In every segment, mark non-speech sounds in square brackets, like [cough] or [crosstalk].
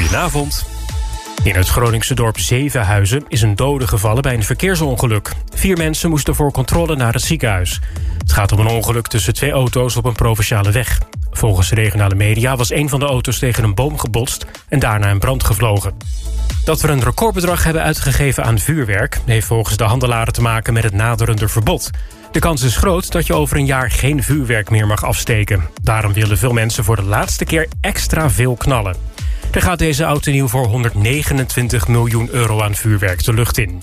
Goedenavond. In het Groningse dorp Zevenhuizen is een dode gevallen bij een verkeersongeluk. Vier mensen moesten voor controle naar het ziekenhuis. Het gaat om een ongeluk tussen twee auto's op een provinciale weg. Volgens regionale media was een van de auto's tegen een boom gebotst... en daarna in brand gevlogen. Dat we een recordbedrag hebben uitgegeven aan vuurwerk... heeft volgens de handelaren te maken met het naderende verbod. De kans is groot dat je over een jaar geen vuurwerk meer mag afsteken. Daarom willen veel mensen voor de laatste keer extra veel knallen. Er gaat deze auto nieuw voor 129 miljoen euro aan vuurwerk de lucht in.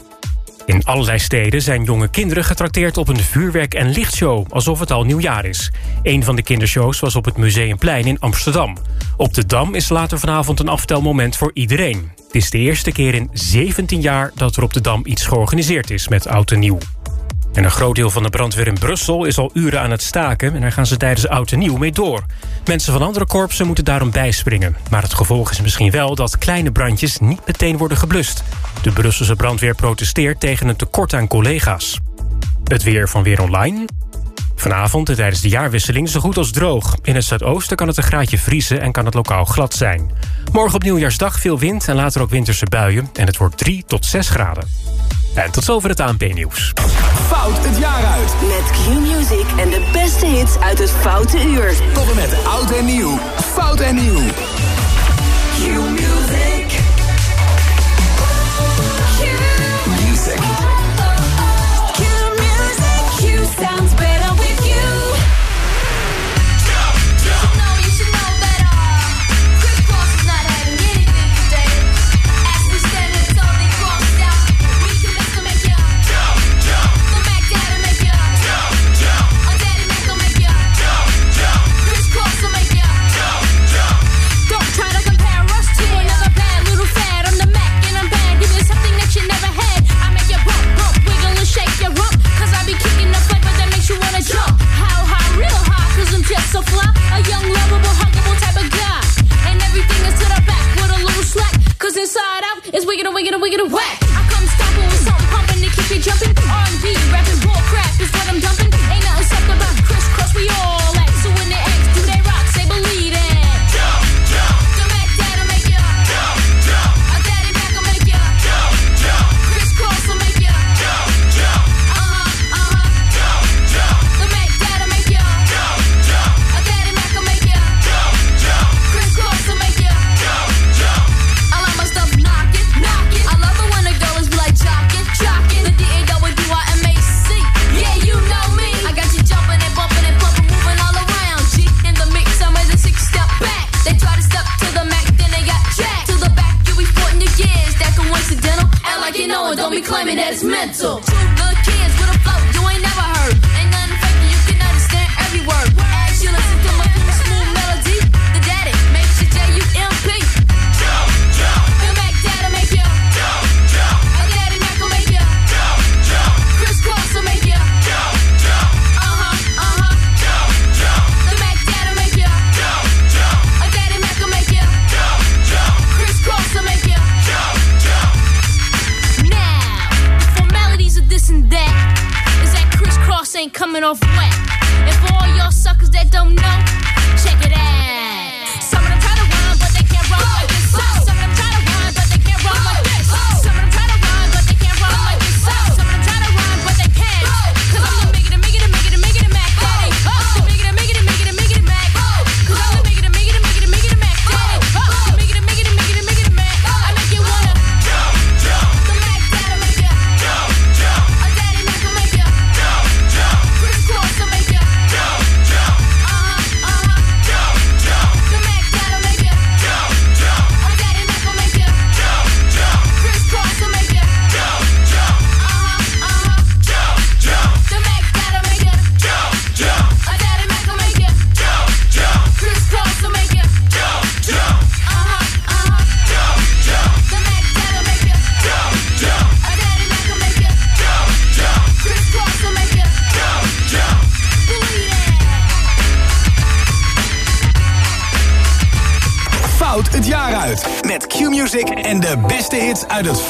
In allerlei steden zijn jonge kinderen getrakteerd op een vuurwerk- en lichtshow... alsof het al nieuwjaar is. Een van de kindershows was op het Museumplein in Amsterdam. Op de Dam is later vanavond een aftelmoment voor iedereen. Het is de eerste keer in 17 jaar dat er op de Dam iets georganiseerd is met oud en nieuw. En een groot deel van de brandweer in Brussel is al uren aan het staken... en daar gaan ze tijdens oud en nieuw mee door. Mensen van andere korpsen moeten daarom bijspringen. Maar het gevolg is misschien wel dat kleine brandjes niet meteen worden geblust. De Brusselse brandweer protesteert tegen een tekort aan collega's. Het weer van Weer Online. Vanavond en tijdens de jaarwisseling zo goed als droog. In het zuidoosten kan het een graadje vriezen en kan het lokaal glad zijn. Morgen op nieuwjaarsdag veel wind en later ook winterse buien. En het wordt 3 tot 6 graden. En tot zover het ANP-nieuws. Fout het jaar uit. Met Q-Music en de beste hits uit het Foute Uur. Tot en met oud en nieuw. Fout en nieuw.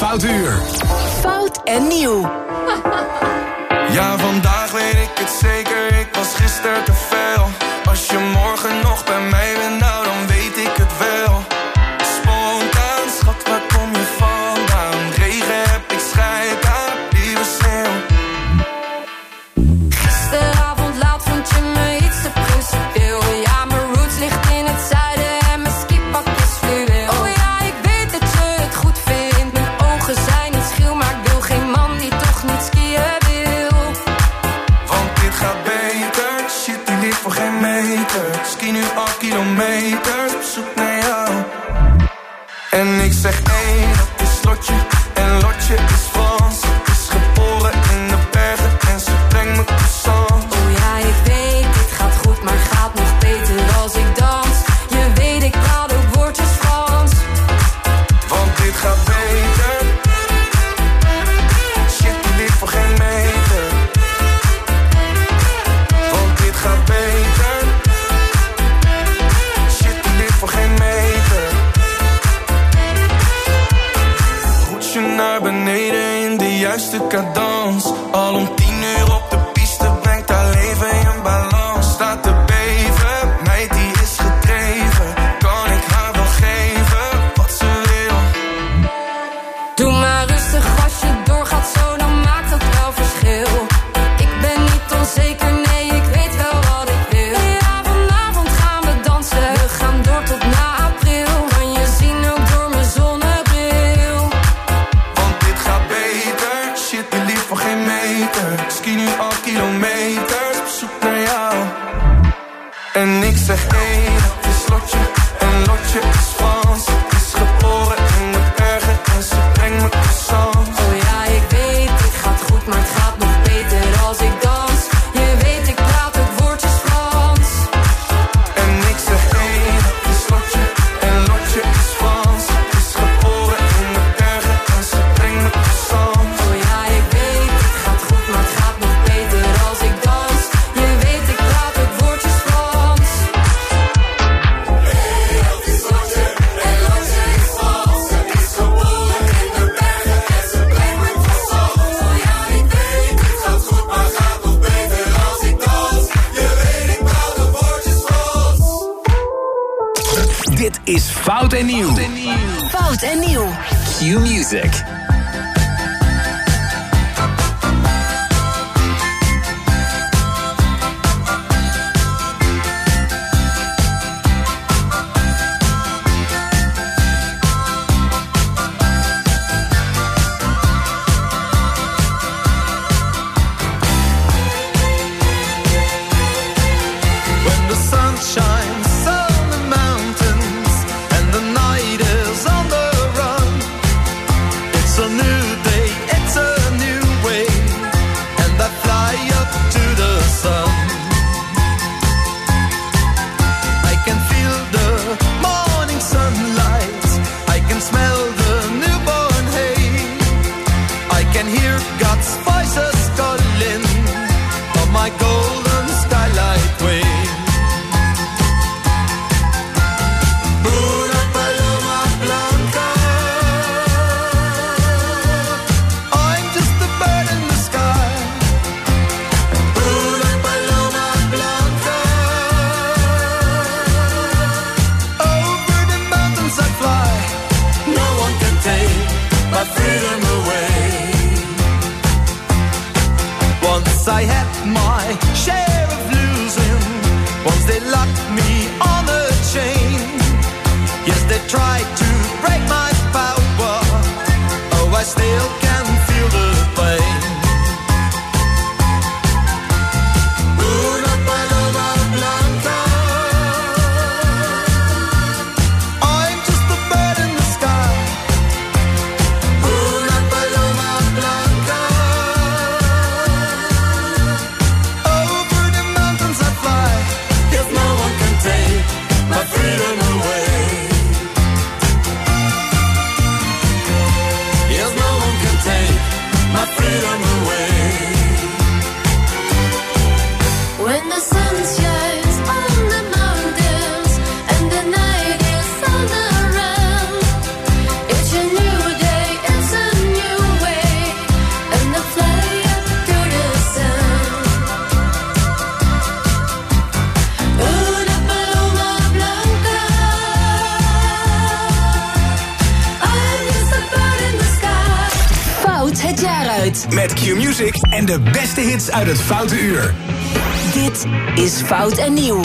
12 uur. Dit is Fout en Nieuw. Fout en Nieuw. Q-Music. de beste hits uit het Foute Uur. Dit is Fout en Nieuw.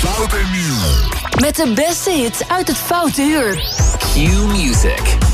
Foute Met de beste hits uit het Foute Uur. Q Music.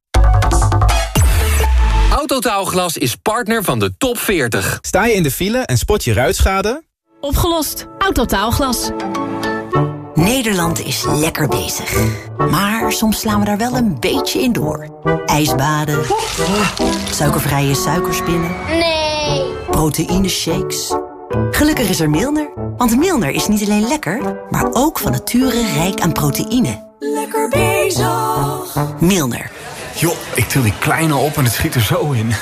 Autotaalglas is partner van de top 40. Sta je in de file en spot je ruitschade? Opgelost. Autotaalglas. Nederland is lekker bezig. Maar soms slaan we daar wel een beetje in door. Ijsbaden. Suikervrije suikerspinnen. Nee. Proteïne shakes. Gelukkig is er Milner. Want Milner is niet alleen lekker, maar ook van nature rijk aan proteïne. Lekker bezig. Milner. Joh, ik til die kleine op en het schiet er zo in.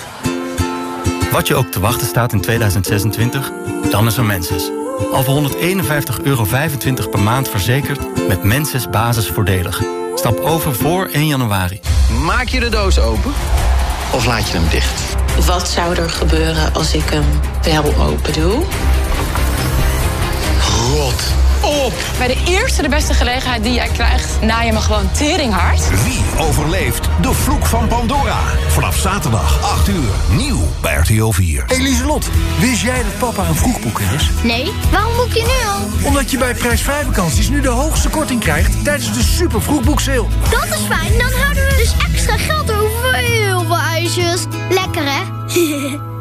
Wat je ook te wachten staat in 2026, dan is er Menses. Al voor 151,25 euro per maand verzekerd met Menses basisvoordelig. Stap over voor 1 januari. Maak je de doos open of laat je hem dicht? Wat zou er gebeuren als ik hem wel open doe? Rot op! Bij de eerste de beste gelegenheid die jij krijgt, na je me gewoon teringhard. Wie overleeft de vloek van Pandora? Vanaf zaterdag 8 uur, nieuw bij RTL 4. Eliselot, wist jij dat papa een vroegboeker is? Nee, waarom boek je nu al? Omdat je bij prijsvrij vakanties nu de hoogste korting krijgt tijdens de super vroegboekseil. Dat is fijn, dan houden we dus extra geld over voor heel veel ijsjes. Lekker hè? [laughs]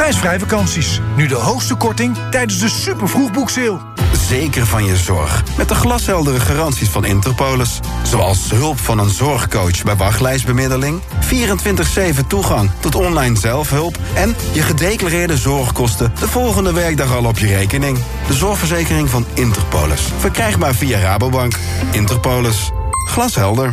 Prijsvrij vakanties. Nu de hoogste korting tijdens de super vroegboekseil. Zeker van je zorg. Met de glasheldere garanties van Interpolis. Zoals hulp van een zorgcoach bij wachtlijstbemiddeling... 24-7 toegang tot online zelfhulp... en je gedeclareerde zorgkosten de volgende werkdag al op je rekening. De zorgverzekering van Interpolis. Verkrijgbaar via Rabobank. Interpolis. Glashelder.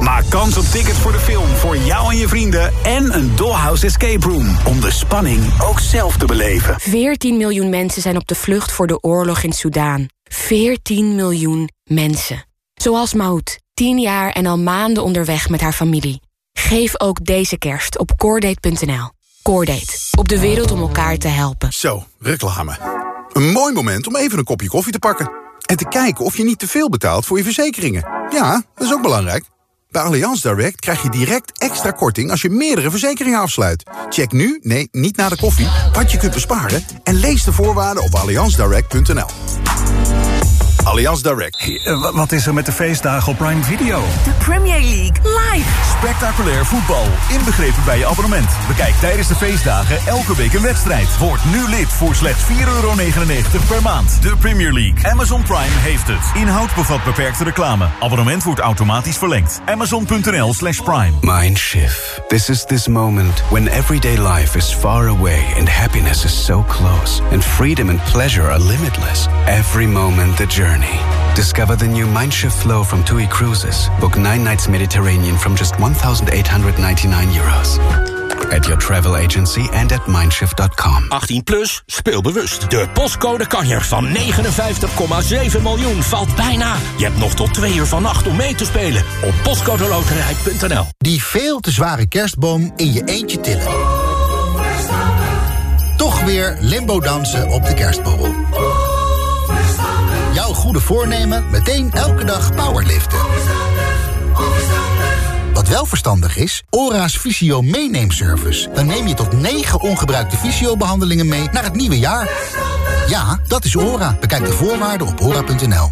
Maak kans op tickets voor de film voor jou en je vrienden en een Dollhouse Escape Room om de spanning ook zelf te beleven. 14 miljoen mensen zijn op de vlucht voor de oorlog in Soedan. 14 miljoen mensen. Zoals Maud, 10 jaar en al maanden onderweg met haar familie. Geef ook deze kerst op coordate.nl. Coordate, op de wereld om elkaar te helpen. Zo, reclame. Een mooi moment om even een kopje koffie te pakken. En te kijken of je niet te veel betaalt voor je verzekeringen. Ja, dat is ook belangrijk. Bij Allianz Direct krijg je direct extra korting als je meerdere verzekeringen afsluit. Check nu, nee, niet na de koffie, wat je kunt besparen... en lees de voorwaarden op allianzdirect.nl. Allianz Direct. wat is er met de feestdagen op Prime Video? De Premier League live. Spectaculair voetbal, inbegrepen bij je abonnement. Bekijk tijdens de feestdagen elke week een wedstrijd. Word nu lid voor slechts 4,99 euro per maand. De Premier League. Amazon Prime heeft het. Inhoud bevat beperkte reclame. Abonnement wordt automatisch verlengd. Amazon.nl slash prime. Mindshift. This is this moment when everyday life is far away and happiness is so close. And freedom and pleasure are limitless. Every moment the journey. Discover the new Mindshift flow from TUI Cruises. Book nine nights Mediterranean from just 1,899 euros. At your travel agency and at mindshift.com. 18 plus, speel bewust. De postcode kanjer van 59,7 miljoen valt bijna. Je hebt nog tot twee uur vannacht om mee te spelen. Op postcodeloterij.nl Die veel te zware kerstboom in je eentje tillen. Toch weer limbo dansen op de kerstborrel. Jouw goede voornemen meteen elke dag powerliften. Wat wel verstandig is, ORA's Visio meeneemservice. Dan neem je tot 9 ongebruikte visio-behandelingen mee naar het nieuwe jaar. Ja, dat is ORA. Bekijk de voorwaarden op ora.nl.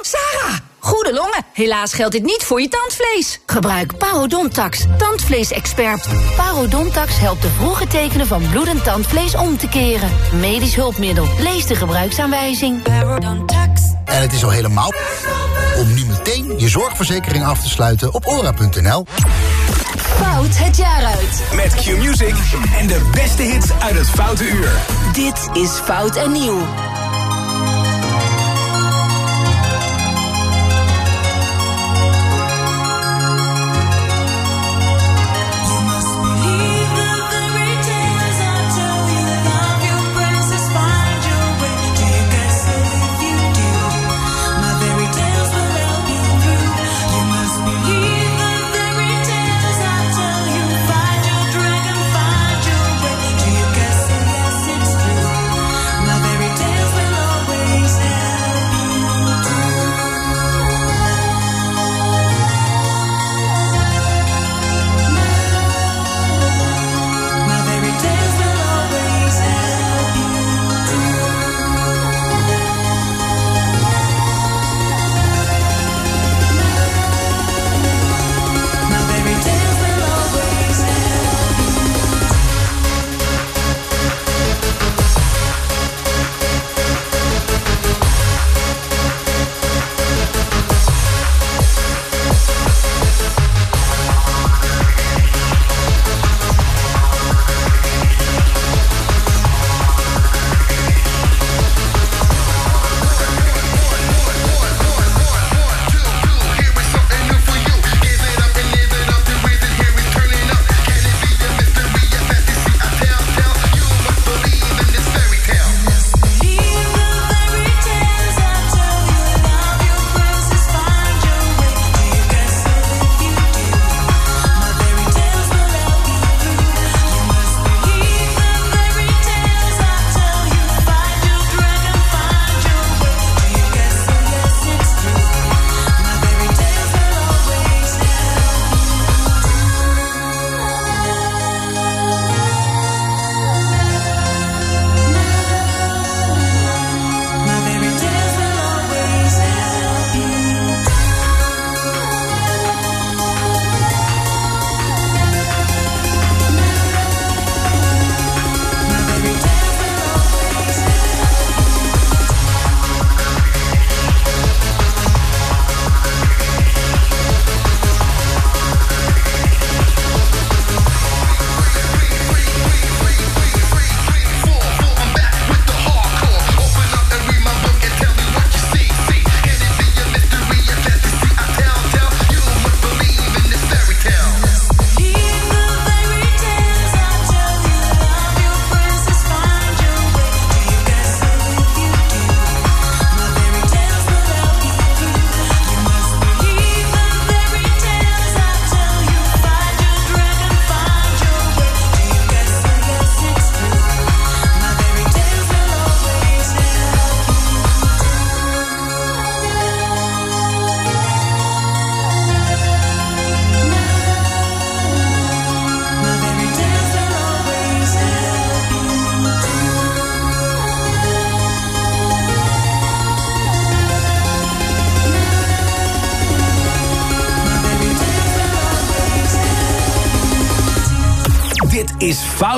Sarah, goede longen. Helaas geldt dit niet voor je tandvlees. Gebruik Parodontax, tandvleesexpert. Parodontax helpt de vroege tekenen van bloedend tandvlees om te keren. Medisch hulpmiddel. Lees de gebruiksaanwijzing. Parodontax. En het is al helemaal om nu meteen je zorgverzekering af te sluiten op ora.nl. Fout het jaar uit. Met Q-Music en de beste hits uit het Foute Uur. Dit is Fout en Nieuw.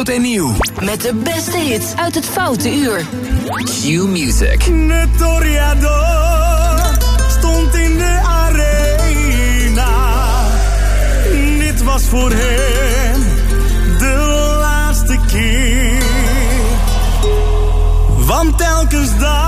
oud en nieuw. Met de beste hits uit het foute uur. Q Music. De stond in de arena. Dit was voor hem de laatste keer. Want telkens daar.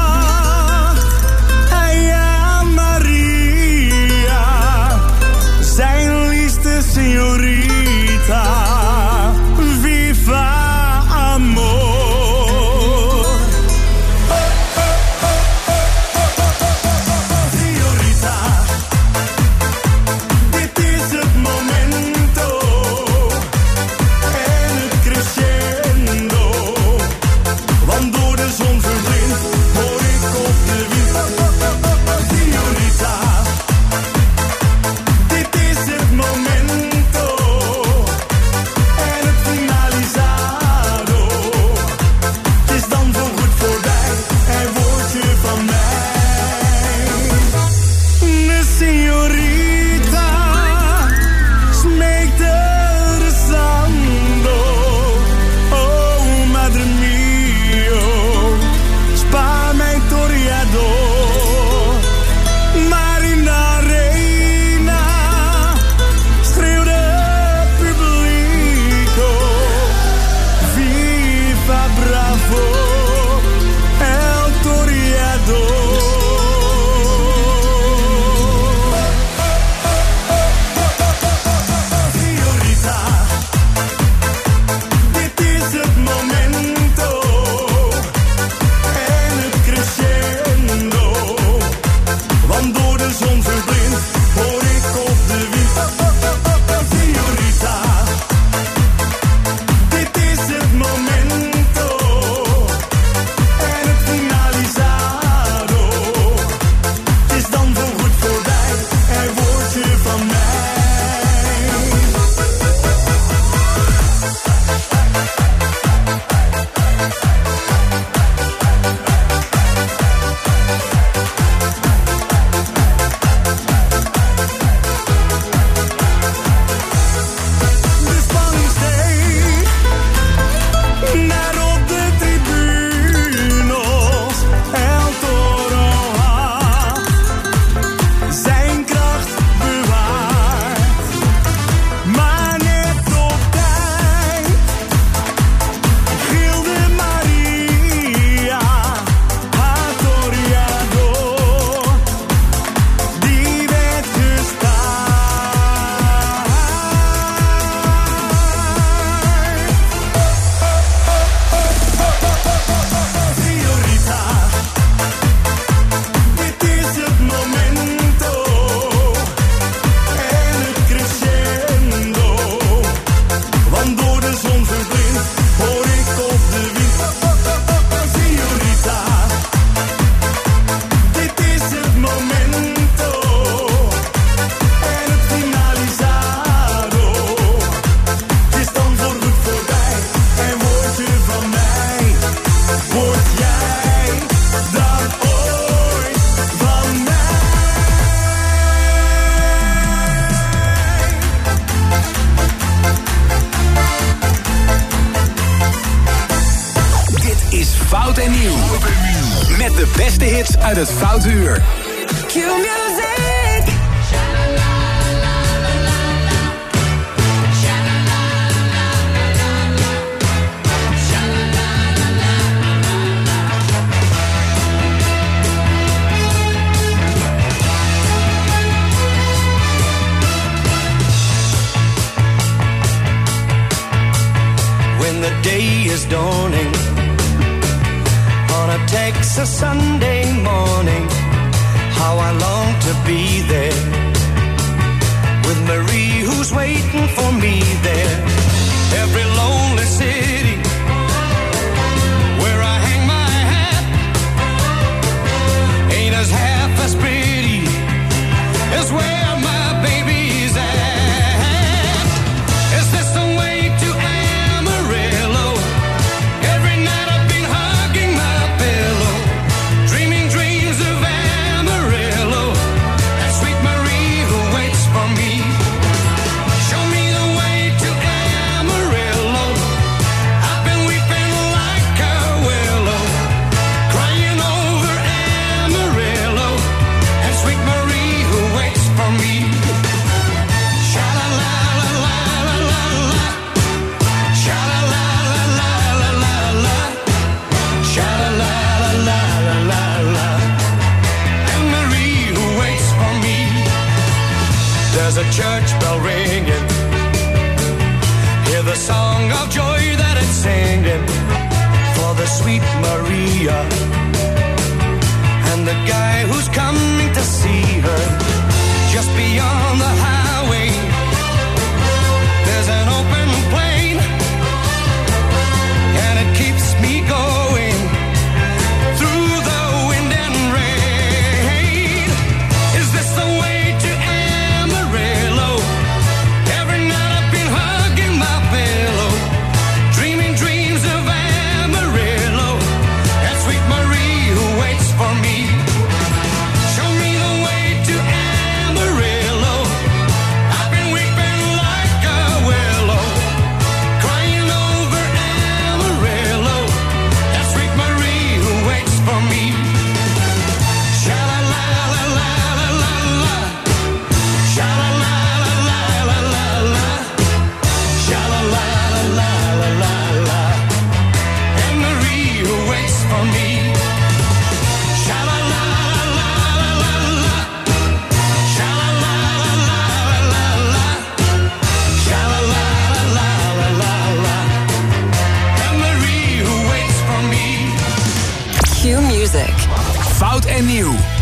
en new.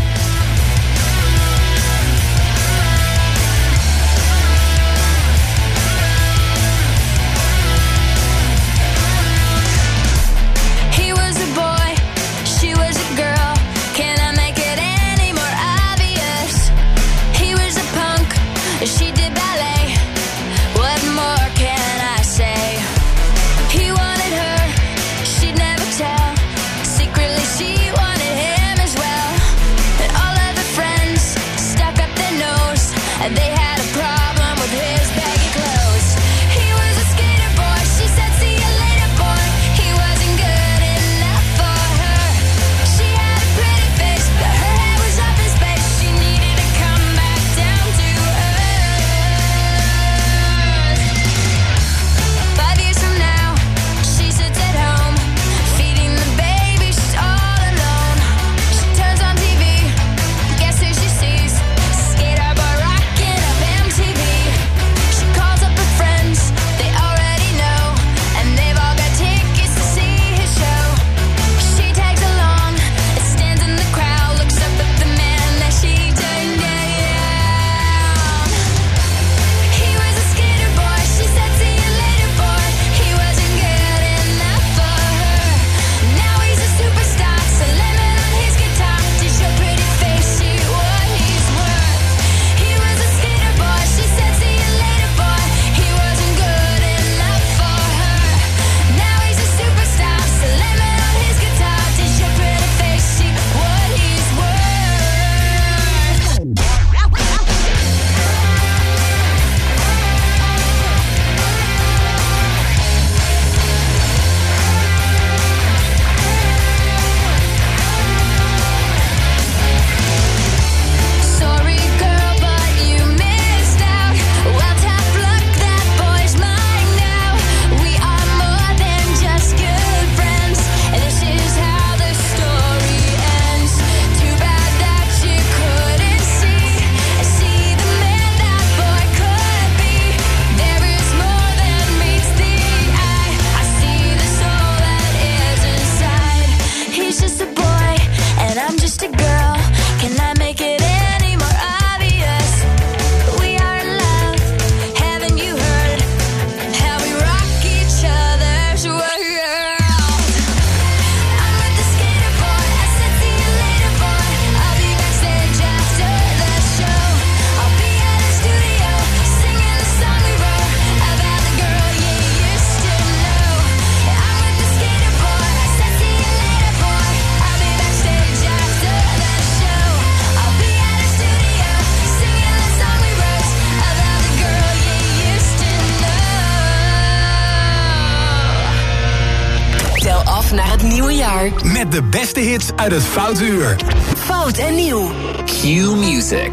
de beste hits uit het Foute Uur. Fout en nieuw. Q Music.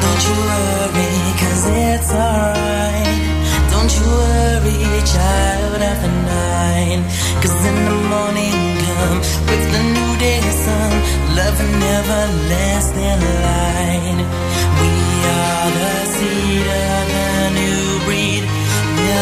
Don't you worry, it's alright. Don't you worry, child, after nine. Cause in the morning come with the new day sun. Love never less than line. We are the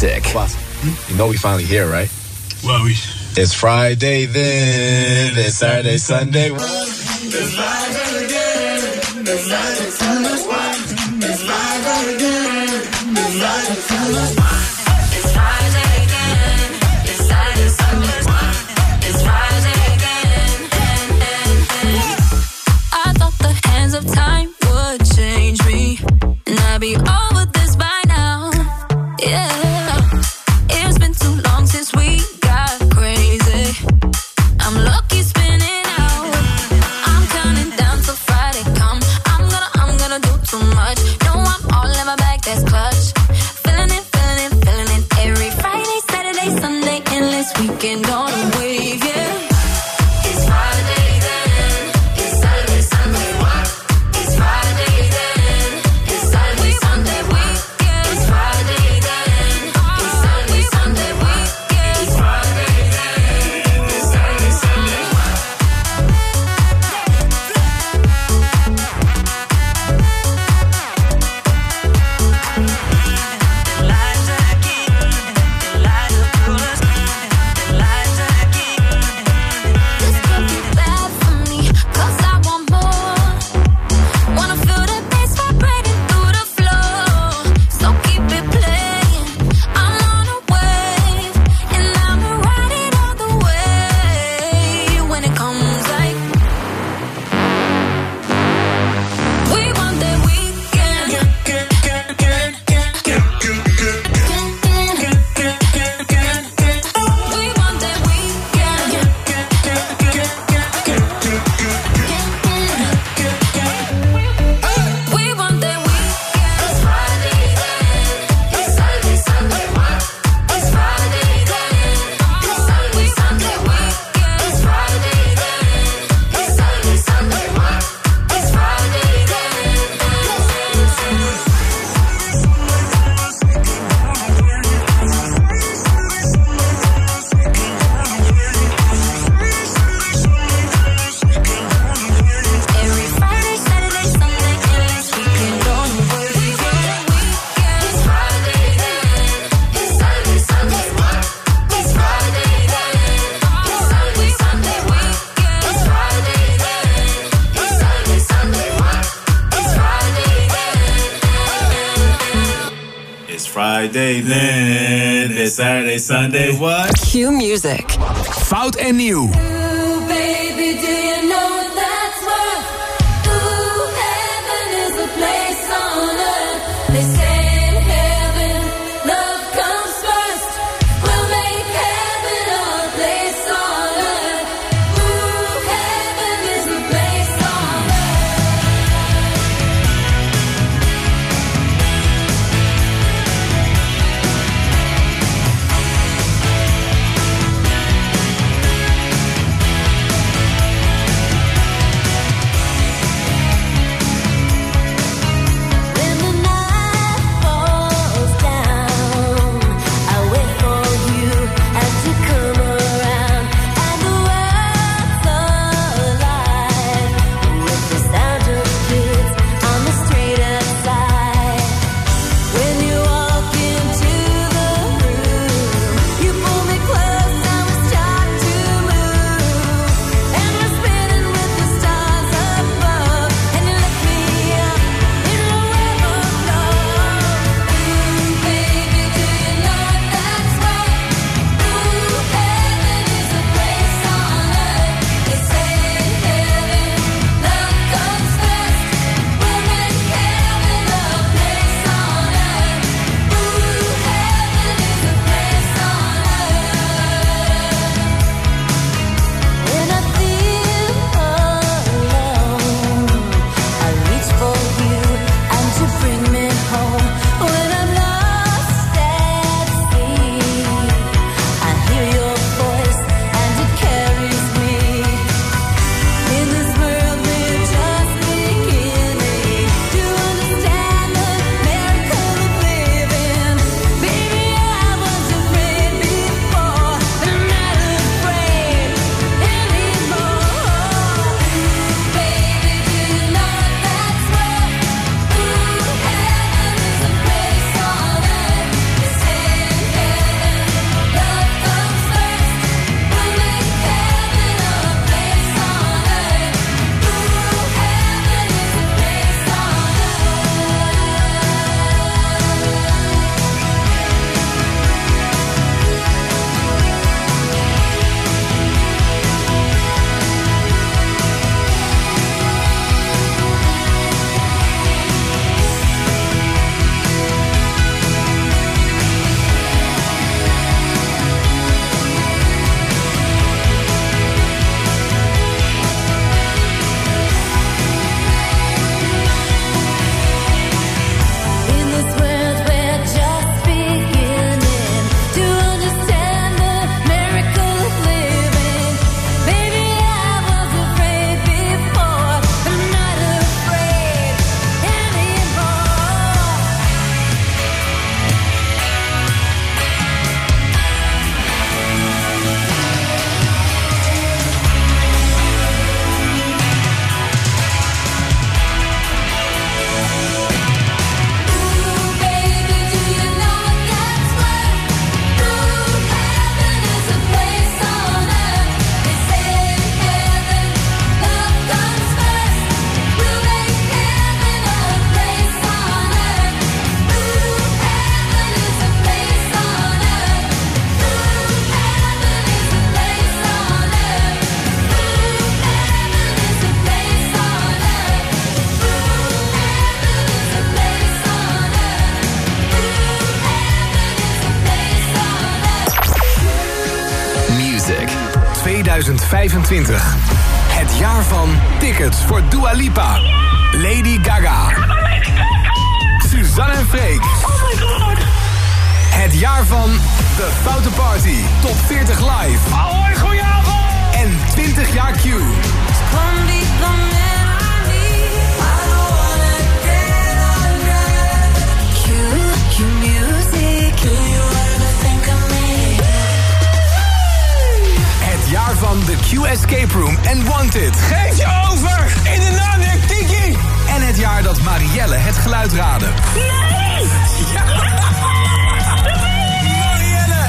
Classic. You know we finally here, right? Well, we. It's Friday then. It's Saturday, Sunday. It's Friday again. It's Friday. New. 20. Escape Room en Wanted. Geef je over! In de naam van Tiki! En het jaar dat Marielle het geluid raadde. Nee! Ja. Marielle!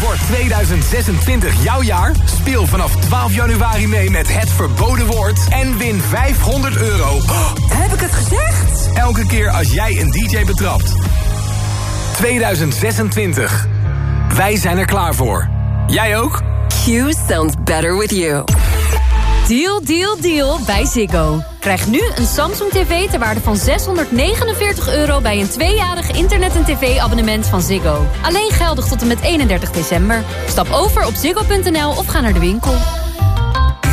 Wordt 2026 jouw jaar? Speel vanaf 12 januari mee met Het Verboden Woord en win 500 euro. Heb ik het gezegd? Elke keer als jij een DJ betrapt. 2026. Wij zijn er klaar voor. Jij ook? Q sounds better with you. Deal, deal, deal bij Ziggo. Krijg nu een Samsung TV ter waarde van 649 euro... bij een tweejarig internet- en tv-abonnement van Ziggo. Alleen geldig tot en met 31 december. Stap over op ziggo.nl of ga naar de winkel.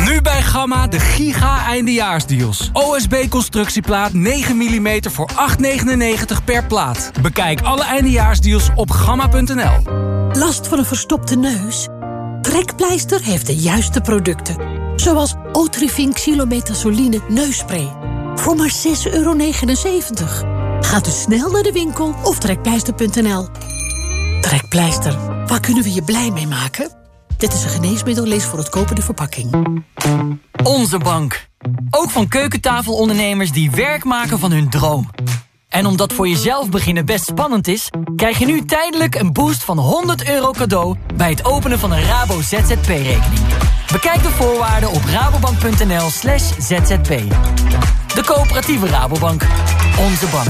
Nu bij Gamma de giga eindejaarsdeals. OSB constructieplaat 9 mm voor 8,99 per plaat. Bekijk alle eindejaarsdeals op gamma.nl. Last van een verstopte neus? Trekpleister heeft de juiste producten. Zoals Otrivin Xylometazoline neusspray. Voor maar 6,79 euro. Ga dus snel naar de winkel of trekpleister.nl. Trekpleister, waar kunnen we je blij mee maken? Dit is een geneesmiddel, lees voor het kopen de verpakking. Onze bank. Ook van keukentafelondernemers die werk maken van hun droom. En omdat voor jezelf beginnen best spannend is... krijg je nu tijdelijk een boost van 100 euro cadeau... bij het openen van een Rabo ZZP-rekening. Bekijk de voorwaarden op rabobank.nl slash zzp. De coöperatieve Rabobank. Onze bank.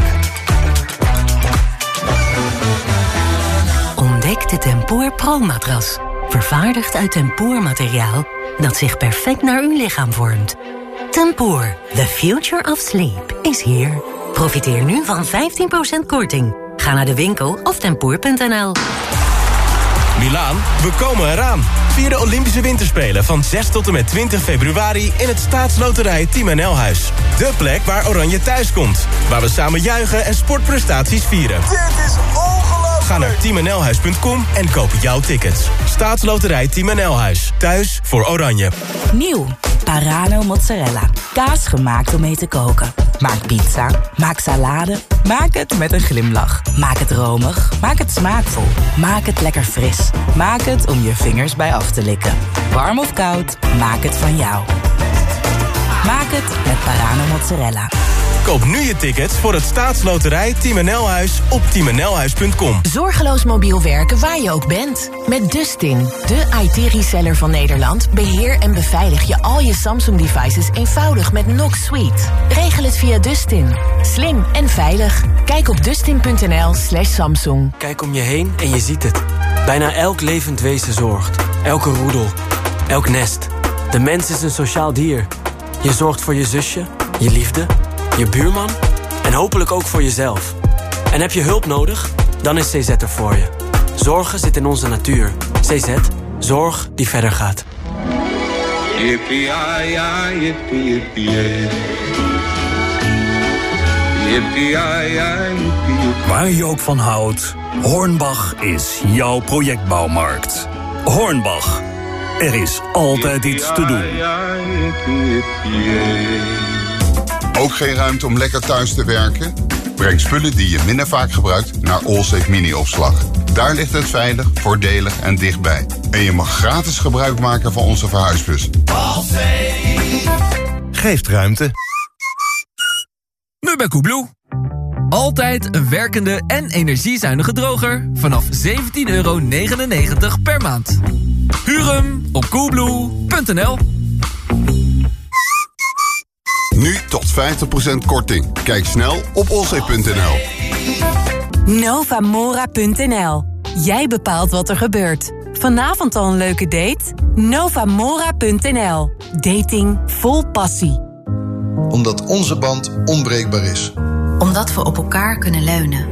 Ontdek de Tempoor Pro-matras. Vervaardigd uit tempoormateriaal dat zich perfect naar uw lichaam vormt. Tempoor, the future of sleep, is here. Profiteer nu van 15% korting. Ga naar de winkel of tempoor.nl. Milaan, we komen eraan. Vier de Olympische Winterspelen van 6 tot en met 20 februari... in het staatsloterij Team NL Huis. De plek waar Oranje thuis komt. Waar we samen juichen en sportprestaties vieren. Dit is! Ga naar teamnlhuis.com en koop jouw tickets. Staatsloterij Team NL Huis. Thuis voor Oranje. Nieuw. Parano mozzarella. Kaas gemaakt om mee te koken. Maak pizza. Maak salade. Maak het met een glimlach. Maak het romig. Maak het smaakvol. Maak het lekker fris. Maak het om je vingers bij af te likken. Warm of koud, maak het van jou. Maak het met Parano mozzarella. Koop nu je tickets voor het staatsloterij Team NL Huis op teamnlhuis.com. Zorgeloos mobiel werken waar je ook bent. Met Dustin, de IT-reseller van Nederland... beheer en beveilig je al je Samsung-devices eenvoudig met Knox Suite. Regel het via Dustin. Slim en veilig. Kijk op dustin.nl slash Samsung. Kijk om je heen en je ziet het. Bijna elk levend wezen zorgt. Elke roedel. Elk nest. De mens is een sociaal dier. Je zorgt voor je zusje, je liefde, je buurman en hopelijk ook voor jezelf. En heb je hulp nodig? Dan is CZ er voor je. Zorgen zit in onze natuur. CZ, zorg die verder gaat. Yippie, yippie, yippie. Waar je ook van houdt, Hornbach is jouw projectbouwmarkt. Hornbach, er is altijd iets te doen. Ook geen ruimte om lekker thuis te werken? Breng spullen die je minder vaak gebruikt naar Allsafe Mini-opslag. Daar ligt het veilig, voordelig en dichtbij. En je mag gratis gebruik maken van onze verhuisbus. Geeft ruimte. Nu bij Koebloe. Altijd een werkende en energiezuinige droger vanaf 17,99 euro per maand. Huur hem op coolblue.nl. Nu tot 50% korting. Kijk snel op olzee.nl. Novamora.nl. Jij bepaalt wat er gebeurt. Vanavond al een leuke date? Novamora.nl. Dating vol passie. Omdat onze band onbreekbaar is. Omdat we op elkaar kunnen leunen.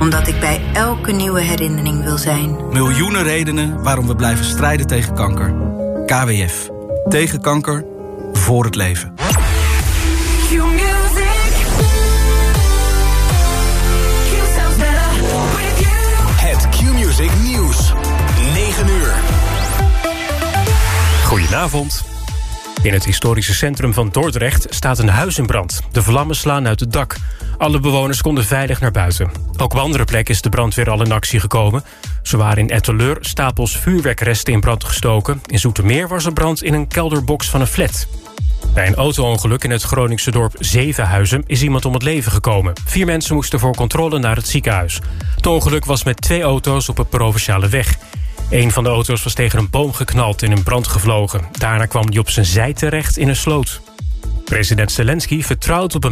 Omdat ik bij elke nieuwe herinnering wil zijn. Miljoenen redenen waarom we blijven strijden tegen kanker. KWF. Tegen kanker. Voor het leven. Het Q-Music Nieuws. 9 uur. Goedenavond. In het historische centrum van Dordrecht staat een huis in brand. De vlammen slaan uit het dak. Alle bewoners konden veilig naar buiten. Ook op andere plekken is de brandweer al in actie gekomen. Zo waren in Etteleur stapels vuurwerkresten in brand gestoken. In Zoetermeer was er brand in een kelderbox van een flat. Bij een auto-ongeluk in het Groningse dorp Zevenhuizen is iemand om het leven gekomen. Vier mensen moesten voor controle naar het ziekenhuis. Het ongeluk was met twee auto's op een provinciale weg. Een van de auto's was tegen een boom geknald en in brand gevlogen. Daarna kwam hij op zijn zij terecht in een sloot. President Zelensky vertrouwt op een